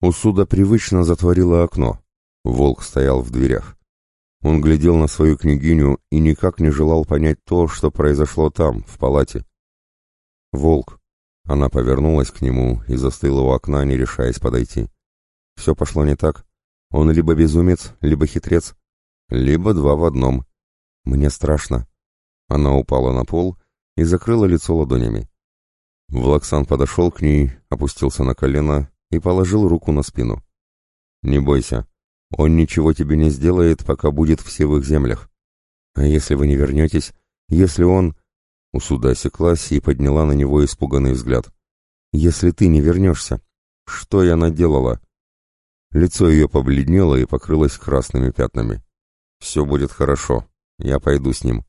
Усуда привычно затворила окно. Волк стоял в дверях. Он глядел на свою княгиню и никак не желал понять то, что произошло там, в палате. «Волк!» Она повернулась к нему и застыла у окна, не решаясь подойти. Все пошло не так. Он либо безумец, либо хитрец, либо два в одном. Мне страшно. Она упала на пол и закрыла лицо ладонями. Влаксан подошел к ней, опустился на колено и положил руку на спину. «Не бойся, он ничего тебе не сделает, пока будет в севых землях. А если вы не вернетесь, если он...» Усуда осеклась и подняла на него испуганный взгляд. «Если ты не вернешься, что я наделала?» Лицо ее побледнело и покрылось красными пятнами. «Все будет хорошо, я пойду с ним».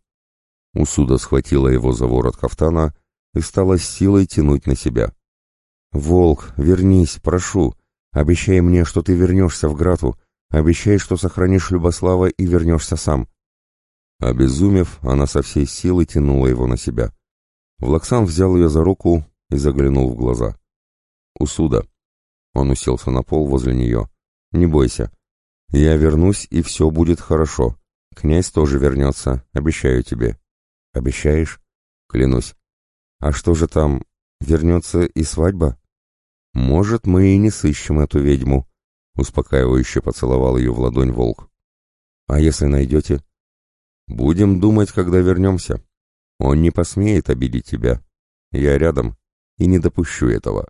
Усуда схватила его за ворот кафтана и стала с силой тянуть на себя. «Волк, вернись, прошу. Обещай мне, что ты вернешься в Грату. Обещай, что сохранишь Любослава и вернешься сам». Обезумев, она со всей силы тянула его на себя. Влаксан взял ее за руку и заглянул в глаза. «Усуда». Он уселся на пол возле нее. «Не бойся. Я вернусь, и все будет хорошо. Князь тоже вернется, обещаю тебе». «Обещаешь?» «Клянусь». «А что же там, вернется и свадьба?» «Может, мы и не сыщем эту ведьму», — успокаивающе поцеловал ее в ладонь волк. «А если найдете?» «Будем думать, когда вернемся. Он не посмеет обидеть тебя. Я рядом и не допущу этого».